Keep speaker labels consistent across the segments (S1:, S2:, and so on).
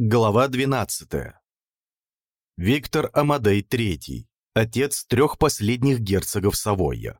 S1: Глава 12. Виктор Амадей III, отец трех последних герцогов Савойя.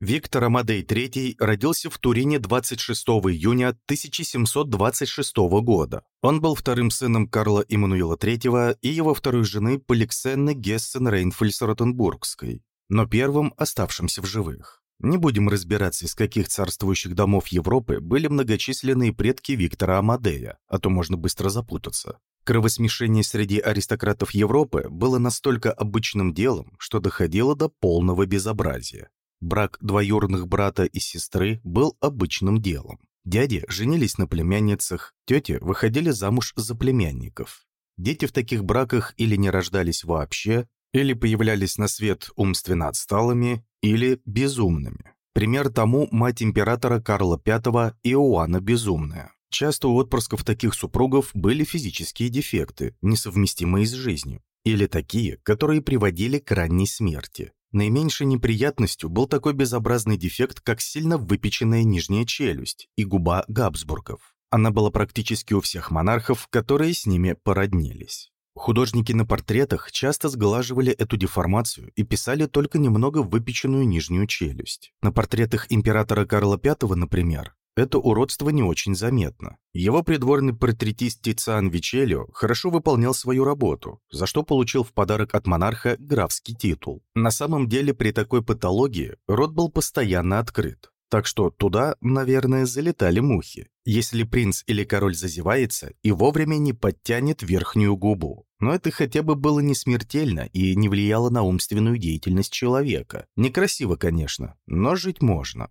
S1: Виктор Амадей III родился в Турине 26 июня 1726 года. Он был вторым сыном Карла Иммануила III и его второй жены Поликсенны Гессен-Рейнфельс-Ротенбургской, но первым оставшимся в живых. Не будем разбираться, из каких царствующих домов Европы были многочисленные предки Виктора Амадея, а то можно быстро запутаться. Кровосмешение среди аристократов Европы было настолько обычным делом, что доходило до полного безобразия. Брак двоюродных брата и сестры был обычным делом. Дяди женились на племянницах, тети выходили замуж за племянников. Дети в таких браках или не рождались вообще, или появлялись на свет умственно отсталыми, или безумными. Пример тому мать императора Карла V Иоанна Безумная. Часто у отпрысков таких супругов были физические дефекты, несовместимые с жизнью, или такие, которые приводили к ранней смерти. Наименьшей неприятностью был такой безобразный дефект, как сильно выпеченная нижняя челюсть и губа Габсбургов. Она была практически у всех монархов, которые с ними породнились. Художники на портретах часто сглаживали эту деформацию и писали только немного выпеченную нижнюю челюсть. На портретах императора Карла V, например, это уродство не очень заметно. Его придворный портретист Тициан Вичелио хорошо выполнял свою работу, за что получил в подарок от монарха графский титул. На самом деле при такой патологии рот был постоянно открыт. Так что туда, наверное, залетали мухи. Если принц или король зазевается и вовремя не подтянет верхнюю губу. Но это хотя бы было не смертельно и не влияло на умственную деятельность человека. Некрасиво, конечно, но жить можно.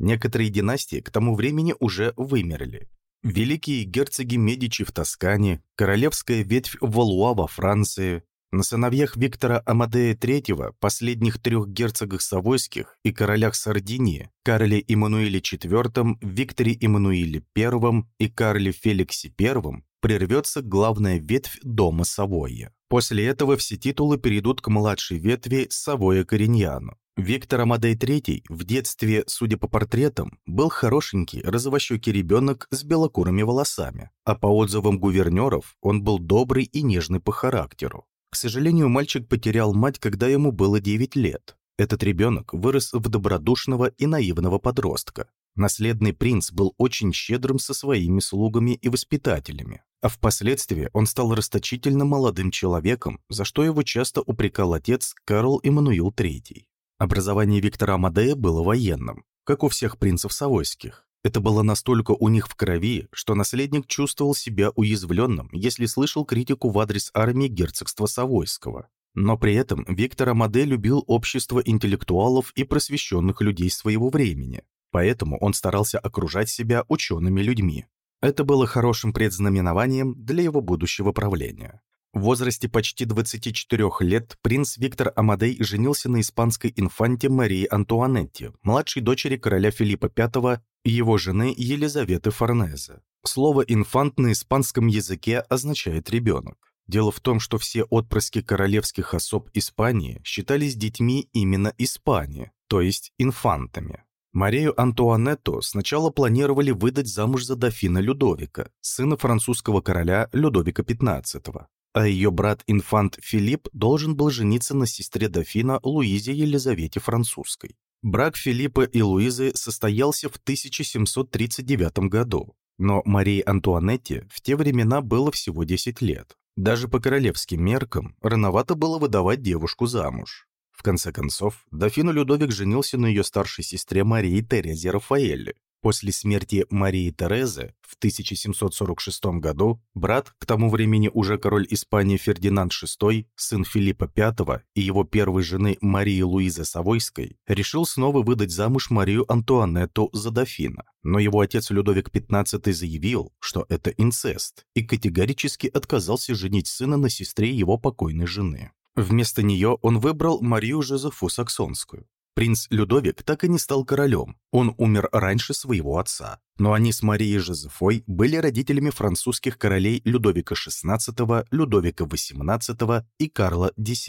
S1: Некоторые династии к тому времени уже вымерли. Великие герцоги Медичи в Тоскане, королевская ветвь Валуа во Франции, на сыновьях Виктора Амадея III, последних трех герцогах Савойских и королях Сардинии, Карле Иммануиле IV, Викторе Иммануиле I и Карле Феликсе I, прервется главная ветвь дома Савойя. После этого все титулы перейдут к младшей ветви Савоя Кориньяну. Виктор Амадей III в детстве, судя по портретам, был хорошенький, розовощекий ребенок с белокурыми волосами, а по отзывам гувернеров он был добрый и нежный по характеру. К сожалению, мальчик потерял мать, когда ему было 9 лет. Этот ребенок вырос в добродушного и наивного подростка. Наследный принц был очень щедрым со своими слугами и воспитателями, а впоследствии он стал расточительно молодым человеком, за что его часто упрекал отец Карл Эммануил III. Образование Виктора Амадея было военным, как у всех принцев Савойских. Это было настолько у них в крови, что наследник чувствовал себя уязвленным, если слышал критику в адрес армии герцогства Савойского. Но при этом Виктор Амаде любил общество интеллектуалов и просвещенных людей своего времени, поэтому он старался окружать себя учеными людьми. Это было хорошим предзнаменованием для его будущего правления. В возрасте почти 24 лет принц Виктор Амадей женился на испанской инфанте Марии Антуанетте, младшей дочери короля Филиппа V и его жены Елизаветы Форнезе. Слово «инфант» на испанском языке означает «ребенок». Дело в том, что все отпрыски королевских особ Испании считались детьми именно Испании, то есть инфантами. Марию Антуанетту сначала планировали выдать замуж за дофина Людовика, сына французского короля Людовика XV а ее брат инфант Филипп должен был жениться на сестре дофина Луизе Елизавете Французской. Брак Филиппа и Луизы состоялся в 1739 году, но Марии Антуанетте в те времена было всего 10 лет. Даже по королевским меркам рановато было выдавать девушку замуж. В конце концов, дофин Людовик женился на ее старшей сестре Марии Терезе Рафаэлле, После смерти Марии Терезы в 1746 году брат, к тому времени уже король Испании Фердинанд VI, сын Филиппа V и его первой жены Марии Луизы Савойской, решил снова выдать замуж Марию Антуанетту за дофина. Но его отец Людовик XV заявил, что это инцест, и категорически отказался женить сына на сестре его покойной жены. Вместо нее он выбрал Марию Жозефу Саксонскую. Принц Людовик так и не стал королем, он умер раньше своего отца. Но они с Марией Жозефой были родителями французских королей Людовика XVI, Людовика XVIII и Карла X.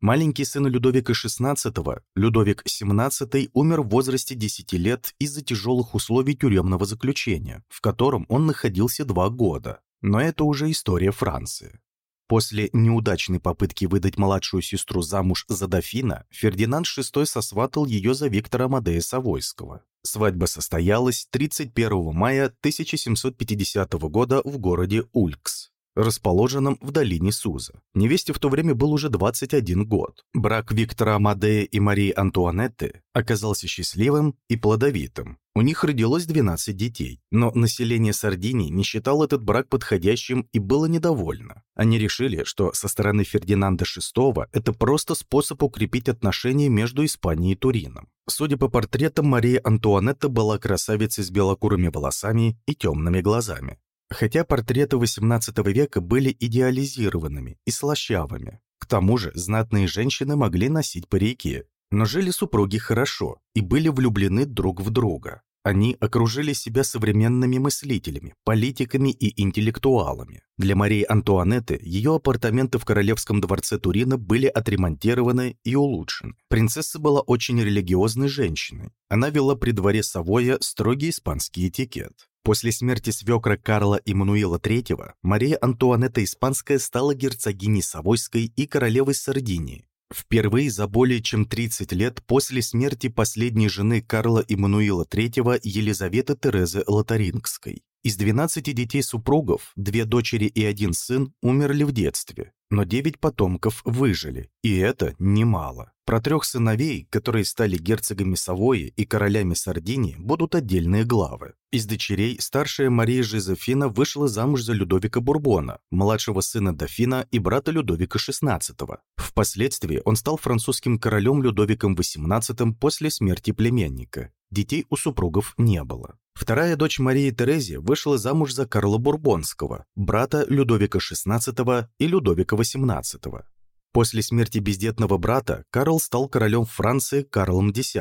S1: Маленький сын Людовика XVI, Людовик XVII, умер в возрасте 10 лет из-за тяжелых условий тюремного заключения, в котором он находился два года. Но это уже история Франции. После неудачной попытки выдать младшую сестру замуж за дофина, Фердинанд VI сосватал ее за Виктора Амадея Савойского. Свадьба состоялась 31 мая 1750 года в городе Улькс расположенном в долине Суза. Невесте в то время был уже 21 год. Брак Виктора Амадея и Марии Антуанетты оказался счастливым и плодовитым. У них родилось 12 детей, но население Сардинии не считало этот брак подходящим и было недовольно. Они решили, что со стороны Фердинанда VI это просто способ укрепить отношения между Испанией и Турином. Судя по портретам, Мария Антуанетта была красавицей с белокурыми волосами и темными глазами. Хотя портреты XVIII века были идеализированными и слащавыми. К тому же знатные женщины могли носить парики. Но жили супруги хорошо и были влюблены друг в друга. Они окружили себя современными мыслителями, политиками и интеллектуалами. Для Марии Антуанетты ее апартаменты в Королевском дворце Турина были отремонтированы и улучшены. Принцесса была очень религиозной женщиной. Она вела при дворе Савоя строгий испанский этикет. После смерти свекра Карла Иммануила III Мария Антуанетта Испанская стала герцогиней Савойской и королевой Сардинии. Впервые за более чем 30 лет после смерти последней жены Карла Иммануила III Елизаветы Терезы Лотарингской. Из 12 детей супругов, две дочери и один сын умерли в детстве, но 9 потомков выжили, и это немало. Про трех сыновей, которые стали герцогами Савои и королями Сардинии, будут отдельные главы. Из дочерей старшая Мария Жозефина вышла замуж за Людовика Бурбона, младшего сына дофина и брата Людовика XVI. Впоследствии он стал французским королем Людовиком XVIII после смерти племянника. Детей у супругов не было. Вторая дочь Марии Терези вышла замуж за Карла Бурбонского, брата Людовика XVI и Людовика XVIII. После смерти бездетного брата Карл стал королем Франции Карлом X,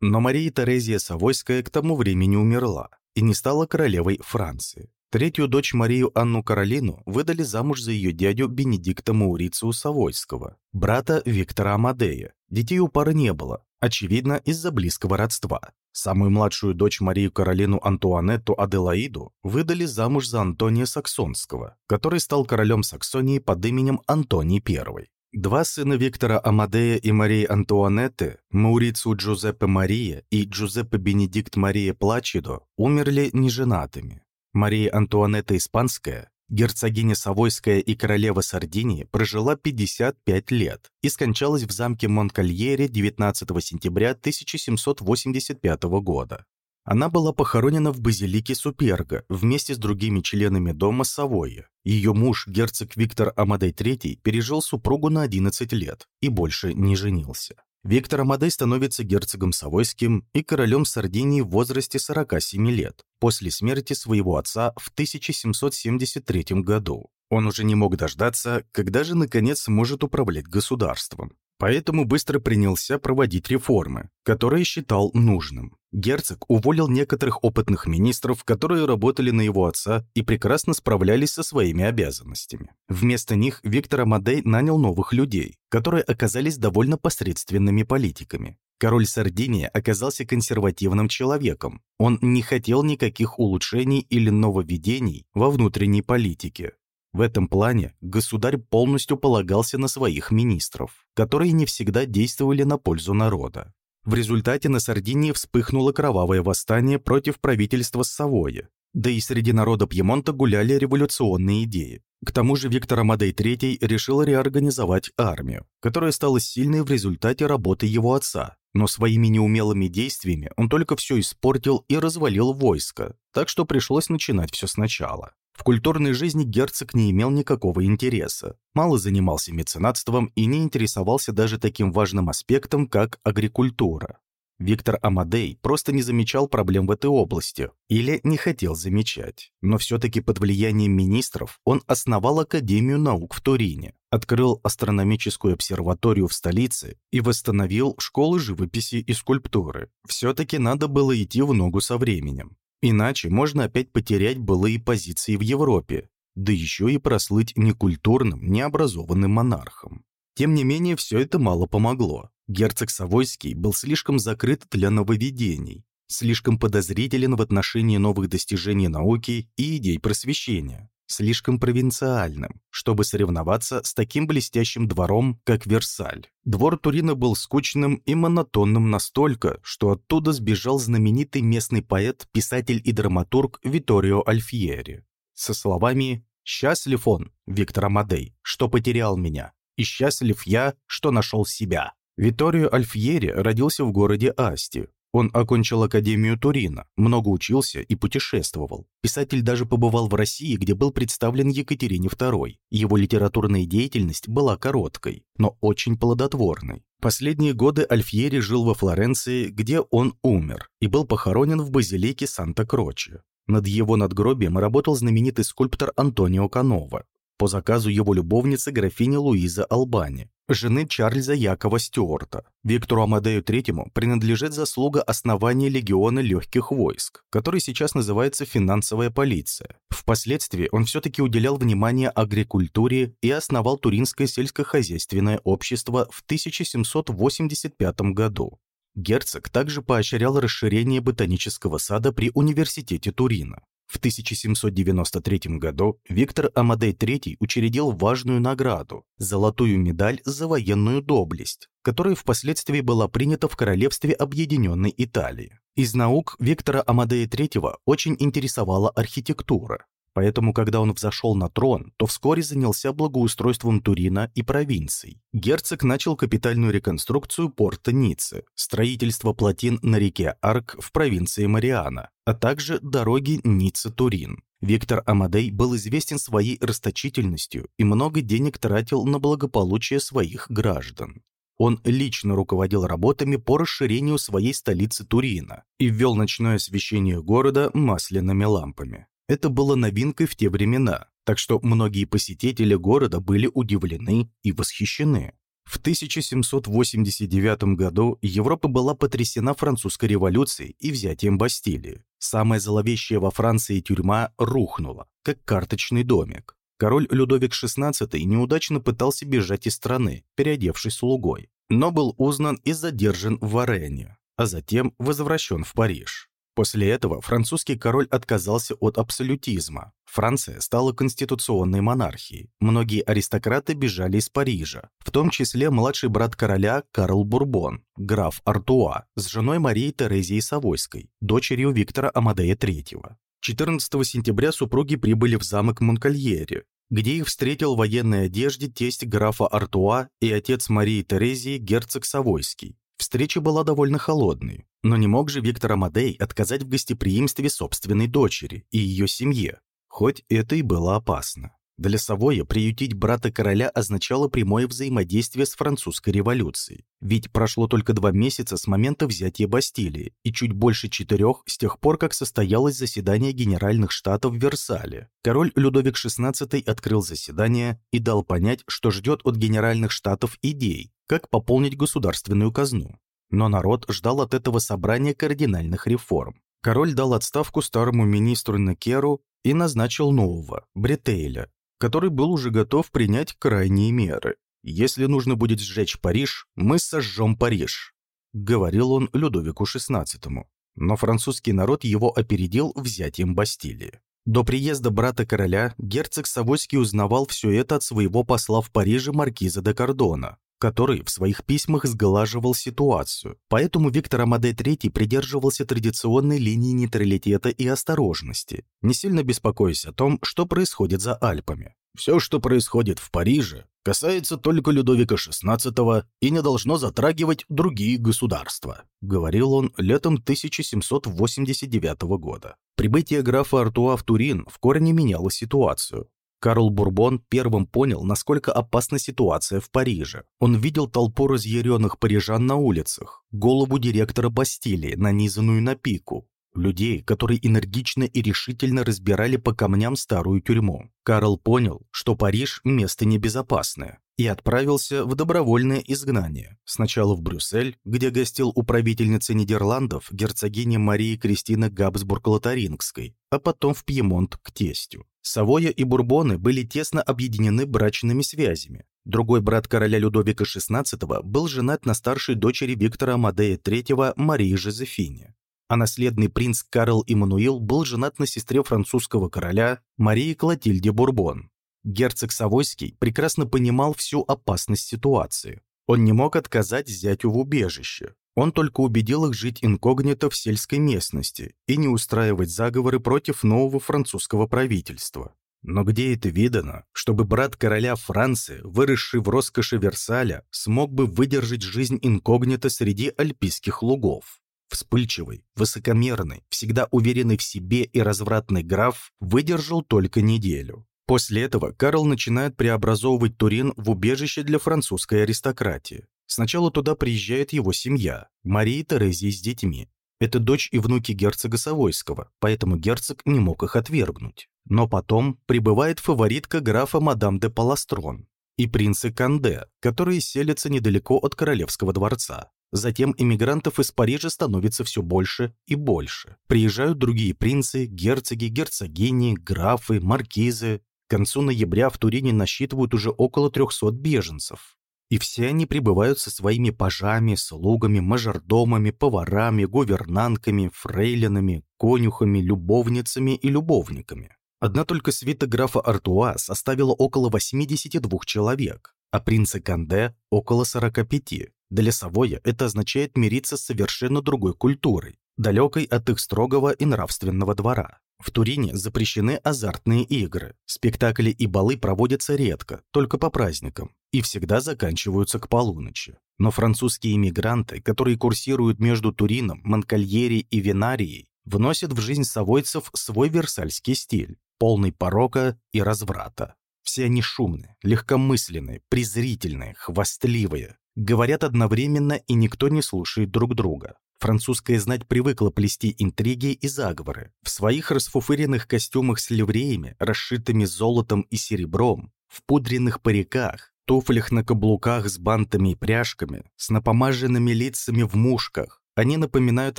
S1: но Мария Терезия Савойская к тому времени умерла и не стала королевой Франции. Третью дочь Марию Анну Каролину выдали замуж за ее дядю Бенедикта Маурициу Савойского, брата Виктора Амадея. Детей у пары не было, очевидно, из-за близкого родства. Самую младшую дочь Марию Каролину Антуанетту Аделаиду выдали замуж за Антония Саксонского, который стал королем Саксонии под именем Антоний I. Два сына Виктора Амадея и Марии Антуанетты, Маурицу Джузеппе Мария и Джузеппе Бенедикт Мария Плачидо, умерли неженатыми. Мария Антуанетта Испанская, герцогиня Савойская и королева Сардинии, прожила 55 лет и скончалась в замке Монкальере 19 сентября 1785 года. Она была похоронена в базилике Суперга вместе с другими членами дома Савойя. Ее муж, герцог Виктор Амадей III, пережил супругу на 11 лет и больше не женился. Виктор Амадей становится герцогом Савойским и королем Сардинии в возрасте 47 лет, после смерти своего отца в 1773 году. Он уже не мог дождаться, когда же наконец сможет управлять государством. Поэтому быстро принялся проводить реформы, которые считал нужным. Герцог уволил некоторых опытных министров, которые работали на его отца и прекрасно справлялись со своими обязанностями. Вместо них Виктор Амадей нанял новых людей, которые оказались довольно посредственными политиками. Король Сардиния оказался консервативным человеком. Он не хотел никаких улучшений или нововведений во внутренней политике. В этом плане государь полностью полагался на своих министров, которые не всегда действовали на пользу народа. В результате на Сардинии вспыхнуло кровавое восстание против правительства Савоя, да и среди народа Пьемонта гуляли революционные идеи. К тому же Виктор Амадей III решил реорганизовать армию, которая стала сильной в результате работы его отца, но своими неумелыми действиями он только все испортил и развалил войско, так что пришлось начинать все сначала. В культурной жизни герцог не имел никакого интереса, мало занимался меценатством и не интересовался даже таким важным аспектом, как агрикультура. Виктор Амадей просто не замечал проблем в этой области или не хотел замечать. Но все-таки под влиянием министров он основал Академию наук в Турине, открыл астрономическую обсерваторию в столице и восстановил школы живописи и скульптуры. Все-таки надо было идти в ногу со временем. Иначе можно опять потерять былые позиции в Европе, да еще и прослыть некультурным, необразованным монархом. Тем не менее, все это мало помогло. Герцог Савойский был слишком закрыт для нововведений, слишком подозрителен в отношении новых достижений науки и идей просвещения, слишком провинциальным, чтобы соревноваться с таким блестящим двором, как Версаль. Двор Турина был скучным и монотонным настолько, что оттуда сбежал знаменитый местный поэт, писатель и драматург Виторио Альфьери со словами «Счастлив он, Виктор Амадей, что потерял меня, и счастлив я, что нашел себя». Виторио Альфьери родился в городе Асти. Он окончил Академию Турина, много учился и путешествовал. Писатель даже побывал в России, где был представлен Екатерине II. Его литературная деятельность была короткой, но очень плодотворной. Последние годы Альфьери жил во Флоренции, где он умер, и был похоронен в базилике Санта-Кроче. Над его надгробием работал знаменитый скульптор Антонио Канова по заказу его любовницы графини Луизы Албани жены Чарльза Якова Стюарта. Виктору Амадею III принадлежит заслуга основания легиона легких войск, который сейчас называется финансовая полиция. Впоследствии он все-таки уделял внимание агрикультуре и основал Туринское сельскохозяйственное общество в 1785 году. Герцог также поощрял расширение ботанического сада при университете Турина. В 1793 году Виктор Амадей III учредил важную награду – золотую медаль за военную доблесть, которая впоследствии была принята в Королевстве Объединенной Италии. Из наук Виктора Амадея III очень интересовала архитектура. Поэтому, когда он взошел на трон, то вскоре занялся благоустройством Турина и провинций. Герцог начал капитальную реконструкцию порта Ниццы, строительство плотин на реке Арк в провинции Мариана, а также дороги Ницца-Турин. Виктор Амадей был известен своей расточительностью и много денег тратил на благополучие своих граждан. Он лично руководил работами по расширению своей столицы Турина и ввел ночное освещение города масляными лампами. Это было новинкой в те времена, так что многие посетители города были удивлены и восхищены. В 1789 году Европа была потрясена французской революцией и взятием Бастилии. Самая зловещая во Франции тюрьма рухнула, как карточный домик. Король Людовик XVI неудачно пытался бежать из страны, переодевшись слугой, но был узнан и задержан в Варене, а затем возвращен в Париж. После этого французский король отказался от абсолютизма. Франция стала конституционной монархией. Многие аристократы бежали из Парижа, в том числе младший брат короля Карл Бурбон, граф Артуа, с женой Марией Терезией Савойской, дочерью Виктора Амадея III. 14 сентября супруги прибыли в замок Монкальере, где их встретил в военной одежде тесть графа Артуа и отец Марии Терезии герцог Савойский. Встреча была довольно холодной, но не мог же Виктор Амадей отказать в гостеприимстве собственной дочери и ее семье, хоть это и было опасно. Для Савоя приютить брата короля означало прямое взаимодействие с французской революцией. Ведь прошло только два месяца с момента взятия Бастилии и чуть больше четырех с тех пор, как состоялось заседание Генеральных Штатов в Версале. Король Людовик XVI открыл заседание и дал понять, что ждет от Генеральных Штатов идей, как пополнить государственную казну. Но народ ждал от этого собрания кардинальных реформ. Король дал отставку старому министру Некеру и назначил нового, Бретейля, который был уже готов принять крайние меры. «Если нужно будет сжечь Париж, мы сожжем Париж», — говорил он Людовику XVI. Но французский народ его опередил взятием Бастилии. До приезда брата короля герцог Савойский узнавал все это от своего посла в Париже маркиза де Кордона, который в своих письмах сглаживал ситуацию. Поэтому Виктор Амадей III придерживался традиционной линии нейтралитета и осторожности, не сильно беспокоясь о том, что происходит за Альпами. Все, что происходит в Париже, касается только Людовика XVI и не должно затрагивать другие государства», — говорил он летом 1789 года. Прибытие графа Артуа в Турин в корне меняло ситуацию. Карл Бурбон первым понял, насколько опасна ситуация в Париже. Он видел толпу разъяренных парижан на улицах, голову директора Бастилии, нанизанную на пику, людей, которые энергично и решительно разбирали по камням старую тюрьму. Карл понял, что Париж – место небезопасное, и отправился в добровольное изгнание. Сначала в Брюссель, где гостил управительница Нидерландов, герцогиня Марии Кристина Габсбург-Лотарингской, а потом в Пьемонт к тестю. Савоя и Бурбоны были тесно объединены брачными связями. Другой брат короля Людовика XVI был женат на старшей дочери Виктора Амадея III Марии Жозефине а наследный принц Карл Иммануил был женат на сестре французского короля Марии Клотильде Бурбон. Герцог Савойский прекрасно понимал всю опасность ситуации. Он не мог отказать зятю в убежище. Он только убедил их жить инкогнито в сельской местности и не устраивать заговоры против нового французского правительства. Но где это видано, чтобы брат короля Франции, выросший в роскоши Версаля, смог бы выдержать жизнь инкогнито среди альпийских лугов? Вспыльчивый, высокомерный, всегда уверенный в себе и развратный граф выдержал только неделю. После этого Карл начинает преобразовывать Турин в убежище для французской аристократии. Сначала туда приезжает его семья, Мария Терезия с детьми. Это дочь и внуки герцога Савойского, поэтому герцог не мог их отвергнуть. Но потом прибывает фаворитка графа мадам де Паластрон и принцы Канде, которые селятся недалеко от королевского дворца. Затем иммигрантов из Парижа становится все больше и больше. Приезжают другие принцы, герцоги, герцогини, графы, маркизы. К концу ноября в Турине насчитывают уже около 300 беженцев. И все они прибывают со своими пажами, слугами, мажордомами, поварами, гувернантками, фрейлинами, конюхами, любовницами и любовниками. Одна только свита графа Артуа составила около 82 человек, а принца Канде – около 45. Для Савоя это означает мириться с совершенно другой культурой, далекой от их строгого и нравственного двора. В Турине запрещены азартные игры. Спектакли и балы проводятся редко, только по праздникам, и всегда заканчиваются к полуночи. Но французские иммигранты, которые курсируют между Турином, Монкальери и Винарией, вносят в жизнь савойцев свой версальский стиль, полный порока и разврата. Все они шумные, легкомысленные, презрительные, хвастливые, Говорят одновременно, и никто не слушает друг друга. Французская знать привыкла плести интриги и заговоры. В своих расфуфыренных костюмах с ливреями, расшитыми золотом и серебром, в пудренных париках, туфлях на каблуках с бантами и пряжками, с напомаженными лицами в мушках, они напоминают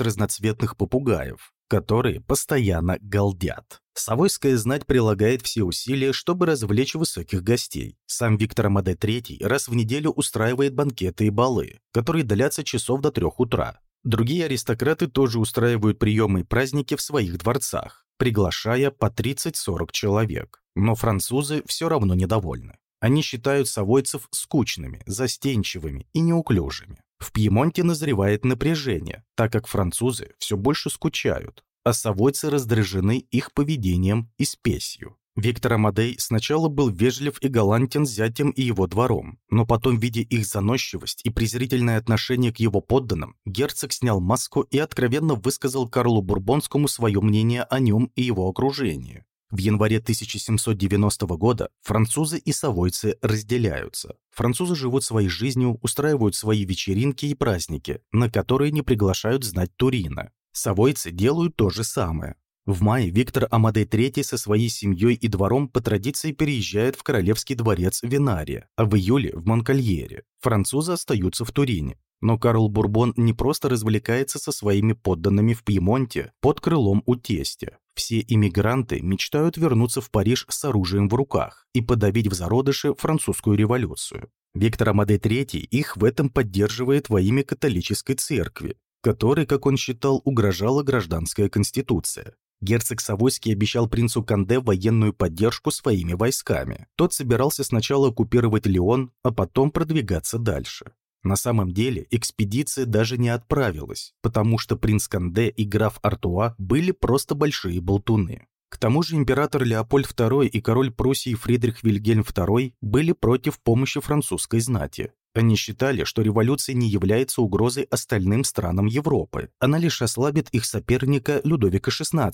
S1: разноцветных попугаев, которые постоянно галдят. Савойская знать прилагает все усилия, чтобы развлечь высоких гостей. Сам Виктор Амаде III раз в неделю устраивает банкеты и балы, которые длятся часов до трех утра. Другие аристократы тоже устраивают приемы и праздники в своих дворцах, приглашая по 30-40 человек. Но французы все равно недовольны. Они считают савойцев скучными, застенчивыми и неуклюжими. В Пьемонте назревает напряжение, так как французы все больше скучают, а савойцы раздражены их поведением и спесью. Виктор Амадей сначала был вежлив и галантен с зятем и его двором, но потом, видя их заносчивость и презрительное отношение к его подданным, герцог снял маску и откровенно высказал Карлу Бурбонскому свое мнение о нем и его окружении. В январе 1790 года французы и савойцы разделяются. Французы живут своей жизнью, устраивают свои вечеринки и праздники, на которые не приглашают знать Турина. Савойцы делают то же самое. В мае Виктор Амадей III со своей семьей и двором по традиции переезжает в королевский дворец Винария, а в июле – в Монкальере. Французы остаются в Турине. Но Карл Бурбон не просто развлекается со своими подданными в Пьемонте под крылом у тестя. Все иммигранты мечтают вернуться в Париж с оружием в руках и подавить в зародыше французскую революцию. Виктор Амадей III их в этом поддерживает во имя католической церкви, которой, как он считал, угрожала гражданская конституция. Герцог Савойский обещал принцу Канде военную поддержку своими войсками. Тот собирался сначала оккупировать Леон, а потом продвигаться дальше. На самом деле экспедиция даже не отправилась, потому что принц Канде и граф Артуа были просто большие болтуны. К тому же император Леопольд II и король Пруссии Фридрих Вильгельм II были против помощи французской знати. Они считали, что революция не является угрозой остальным странам Европы, она лишь ослабит их соперника Людовика XVI,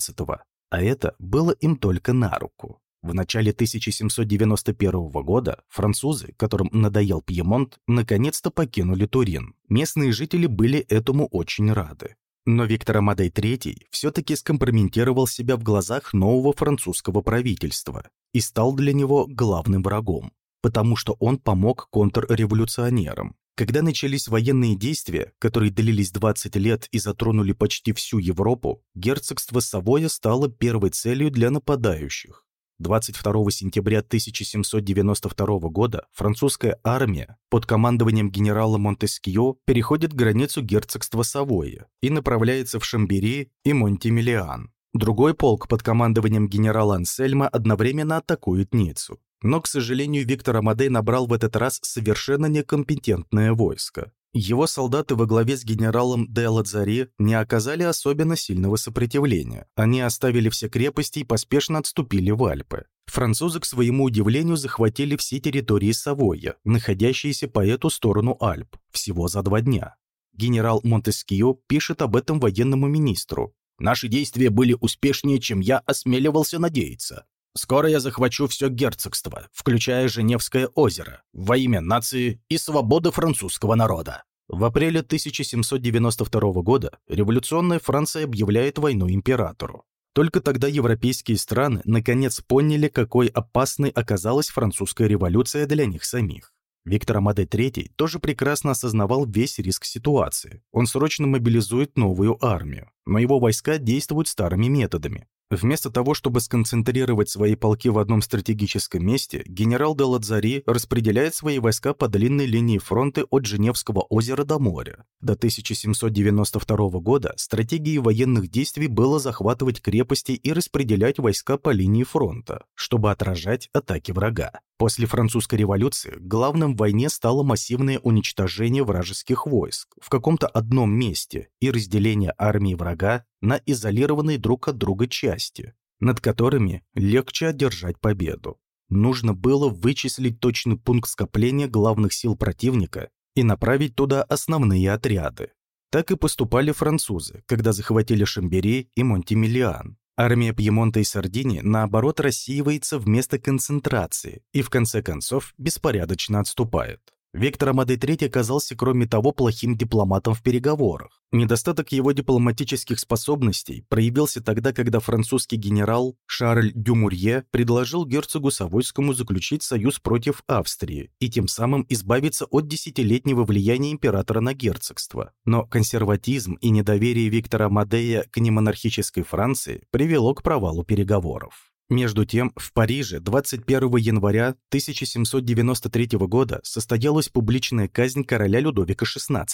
S1: а это было им только на руку. В начале 1791 года французы, которым надоел Пьемонт, наконец-то покинули Турин. Местные жители были этому очень рады. Но Виктор Амадей III все-таки скомпрометировал себя в глазах нового французского правительства и стал для него главным врагом, потому что он помог контрреволюционерам. Когда начались военные действия, которые длились 20 лет и затронули почти всю Европу, герцогство Савоя стало первой целью для нападающих. 22 сентября 1792 года французская армия под командованием генерала Монтескио переходит границу герцогства Савойя и направляется в Шамбери и Монтимилиан. Другой полк под командованием генерала Ансельма одновременно атакует Ниццу. Но, к сожалению, Виктор Амадей набрал в этот раз совершенно некомпетентное войско. Его солдаты во главе с генералом де Ладзари не оказали особенно сильного сопротивления. Они оставили все крепости и поспешно отступили в Альпы. Французы, к своему удивлению, захватили все территории Савойя, находящиеся по эту сторону Альп, всего за два дня. Генерал Монтескио пишет об этом военному министру. «Наши действия были успешнее, чем я осмеливался надеяться. Скоро я захвачу все герцогство, включая Женевское озеро, во имя нации и свободы французского народа. В апреле 1792 года революционная Франция объявляет войну императору. Только тогда европейские страны наконец поняли, какой опасной оказалась французская революция для них самих. Виктор Амадей III тоже прекрасно осознавал весь риск ситуации. Он срочно мобилизует новую армию, но его войска действуют старыми методами. Вместо того, чтобы сконцентрировать свои полки в одном стратегическом месте, генерал де Ладзари распределяет свои войска по длинной линии фронта от Женевского озера до моря. До 1792 года стратегией военных действий было захватывать крепости и распределять войска по линии фронта, чтобы отражать атаки врага. После французской революции главным в войне стало массивное уничтожение вражеских войск в каком-то одном месте и разделение армии врага на изолированные друг от друга части, над которыми легче одержать победу. Нужно было вычислить точный пункт скопления главных сил противника и направить туда основные отряды. Так и поступали французы, когда захватили Шамбери и Монтимилиан. Армия Пьемонта и Сардинии, наоборот, рассеивается вместо концентрации и, в конце концов, беспорядочно отступает. Виктор Амадей III оказался, кроме того, плохим дипломатом в переговорах. Недостаток его дипломатических способностей проявился тогда, когда французский генерал Шарль Дюмурье предложил герцогу Савойскому заключить союз против Австрии и тем самым избавиться от десятилетнего влияния императора на герцогство. Но консерватизм и недоверие Виктора Амадея к немонархической Франции привело к провалу переговоров. Между тем, в Париже 21 января 1793 года состоялась публичная казнь короля Людовика XVI.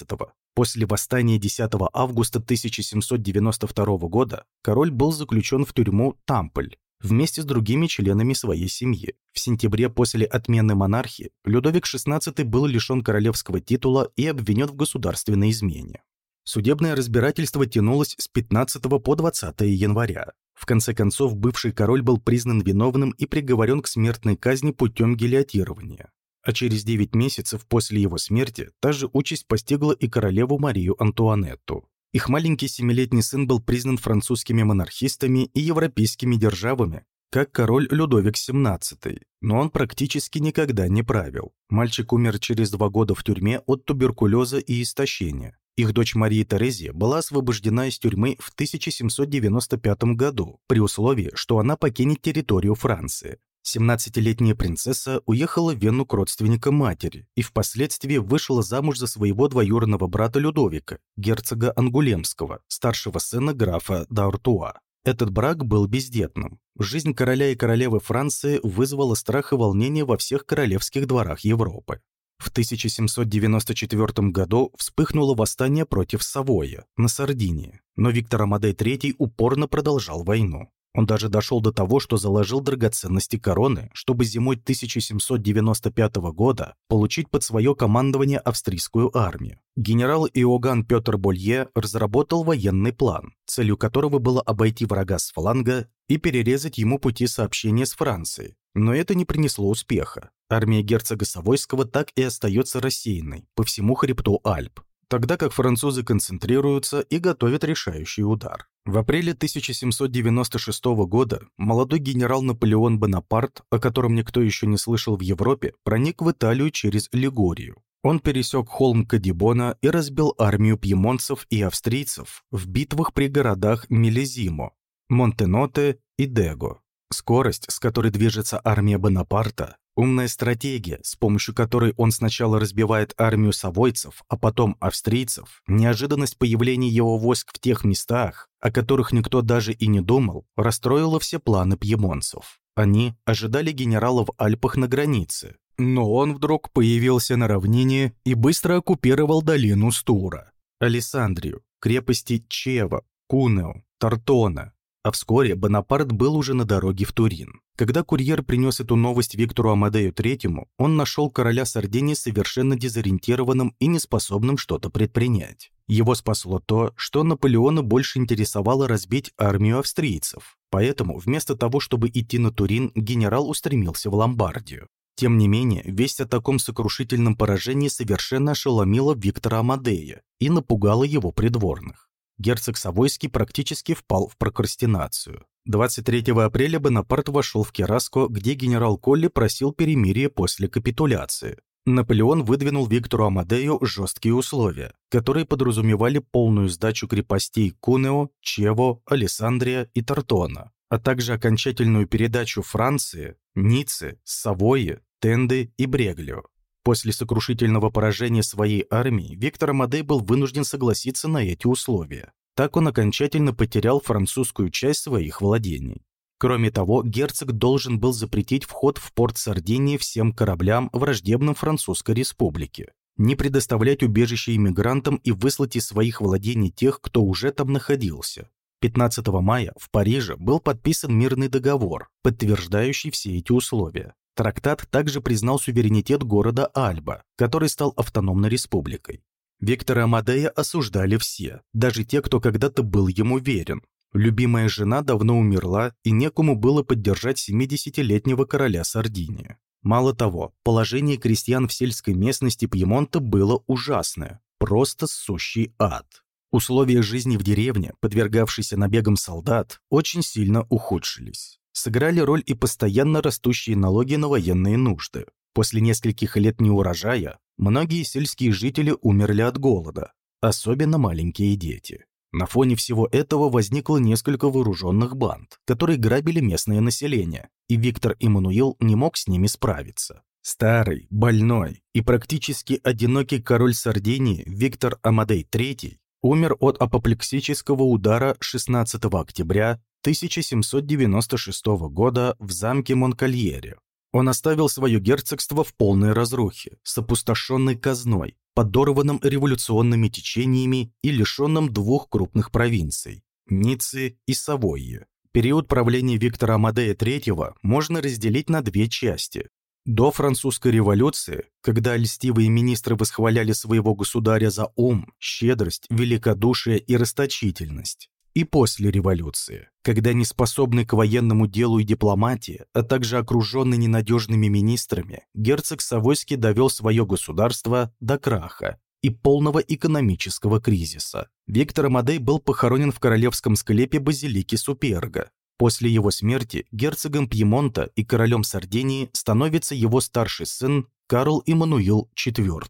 S1: После восстания 10 августа 1792 года король был заключен в тюрьму Тампль вместе с другими членами своей семьи. В сентябре после отмены монархии Людовик XVI был лишен королевского титула и обвинен в государственной измене. Судебное разбирательство тянулось с 15 по 20 января. В конце концов, бывший король был признан виновным и приговорен к смертной казни путем гильотирования. А через 9 месяцев после его смерти та же участь постигла и королеву Марию Антуанетту. Их маленький семилетний сын был признан французскими монархистами и европейскими державами, как король Людовик XVII, но он практически никогда не правил. Мальчик умер через два года в тюрьме от туберкулеза и истощения. Их дочь Мария Терезия была освобождена из тюрьмы в 1795 году, при условии, что она покинет территорию Франции. 17-летняя принцесса уехала в Вену к родственникам матери и впоследствии вышла замуж за своего двоюродного брата Людовика, герцога Ангулемского, старшего сына графа Д'Артуа. Этот брак был бездетным. Жизнь короля и королевы Франции вызвала страх и волнение во всех королевских дворах Европы. В 1794 году вспыхнуло восстание против Савоя на Сардинии, но Виктор Амадей III упорно продолжал войну. Он даже дошел до того, что заложил драгоценности короны, чтобы зимой 1795 года получить под свое командование австрийскую армию. Генерал Иоганн Петр Болье разработал военный план, целью которого было обойти врага с фланга и перерезать ему пути сообщения с Францией. Но это не принесло успеха. Армия герцога Савойского так и остается рассеянной по всему хребту Альп. тогда как французы концентрируются и готовят решающий удар. В апреле 1796 года молодой генерал Наполеон Бонапарт, о котором никто еще не слышал в Европе, проник в Италию через Лигорию. Он пересек холм Кадибона и разбил армию пьемонцев и австрийцев в битвах при городах Мелезимо, Монтеноте и Дего. Скорость, с которой движется армия Бонапарта, умная стратегия, с помощью которой он сначала разбивает армию савойцев, а потом австрийцев, неожиданность появления его войск в тех местах, о которых никто даже и не думал, расстроила все планы пьемонцев. Они ожидали генерала в Альпах на границе, но он вдруг появился на равнине и быстро оккупировал долину Стура, Алессандрию, крепости Чева, Кунео, Тартона, а вскоре Бонапарт был уже на дороге в Турин. Когда курьер принес эту новость Виктору Амадею III, он нашел короля Сардинии совершенно дезориентированным и неспособным что-то предпринять. Его спасло то, что Наполеона больше интересовало разбить армию австрийцев. Поэтому вместо того, чтобы идти на Турин, генерал устремился в Ломбардию. Тем не менее, весть о таком сокрушительном поражении совершенно ошеломила Виктора Амадея и напугала его придворных герцог Савойский практически впал в прокрастинацию. 23 апреля Бонапарт вошел в Кераско, где генерал Колли просил перемирия после капитуляции. Наполеон выдвинул Виктору Амадею жесткие условия, которые подразумевали полную сдачу крепостей Кунео, Чево, Алессандрия и Тартона, а также окончательную передачу Франции, Ниццы, Савойи, Тенды и Бреглио. После сокрушительного поражения своей армии Виктор Амадей был вынужден согласиться на эти условия. Так он окончательно потерял французскую часть своих владений. Кроме того, герцог должен был запретить вход в порт Сардинии всем кораблям, враждебным Французской республике, не предоставлять убежище иммигрантам и выслать из своих владений тех, кто уже там находился. 15 мая в Париже был подписан мирный договор, подтверждающий все эти условия. Трактат также признал суверенитет города Альба, который стал автономной республикой. Виктора Амадея осуждали все, даже те, кто когда-то был ему верен. Любимая жена давно умерла, и некому было поддержать 70-летнего короля Сардинии. Мало того, положение крестьян в сельской местности Пьемонта было ужасное, просто сущий ад. Условия жизни в деревне, подвергавшейся набегам солдат, очень сильно ухудшились сыграли роль и постоянно растущие налоги на военные нужды. После нескольких лет неурожая многие сельские жители умерли от голода, особенно маленькие дети. На фоне всего этого возникло несколько вооруженных банд, которые грабили местное население, и Виктор Иммануил не мог с ними справиться. Старый, больной и практически одинокий король Сардинии Виктор Амадей III умер от апоплексического удара 16 октября 1796 года в замке Монкальере. Он оставил свое герцогство в полной разрухе, с опустошенной казной, подорванным революционными течениями и лишенным двух крупных провинций – Ниццы и Савойи. Период правления Виктора Амадея III можно разделить на две части. До французской революции, когда льстивые министры восхваляли своего государя за ум, щедрость, великодушие и расточительность, и после революции, когда неспособный к военному делу и дипломатии, а также окруженный ненадежными министрами, герцог Савойский довел свое государство до краха и полного экономического кризиса. Виктор Амадей был похоронен в королевском склепе базилики Суперга. После его смерти герцогом Пьемонта и королем Сардинии становится его старший сын Карл Иммануил IV.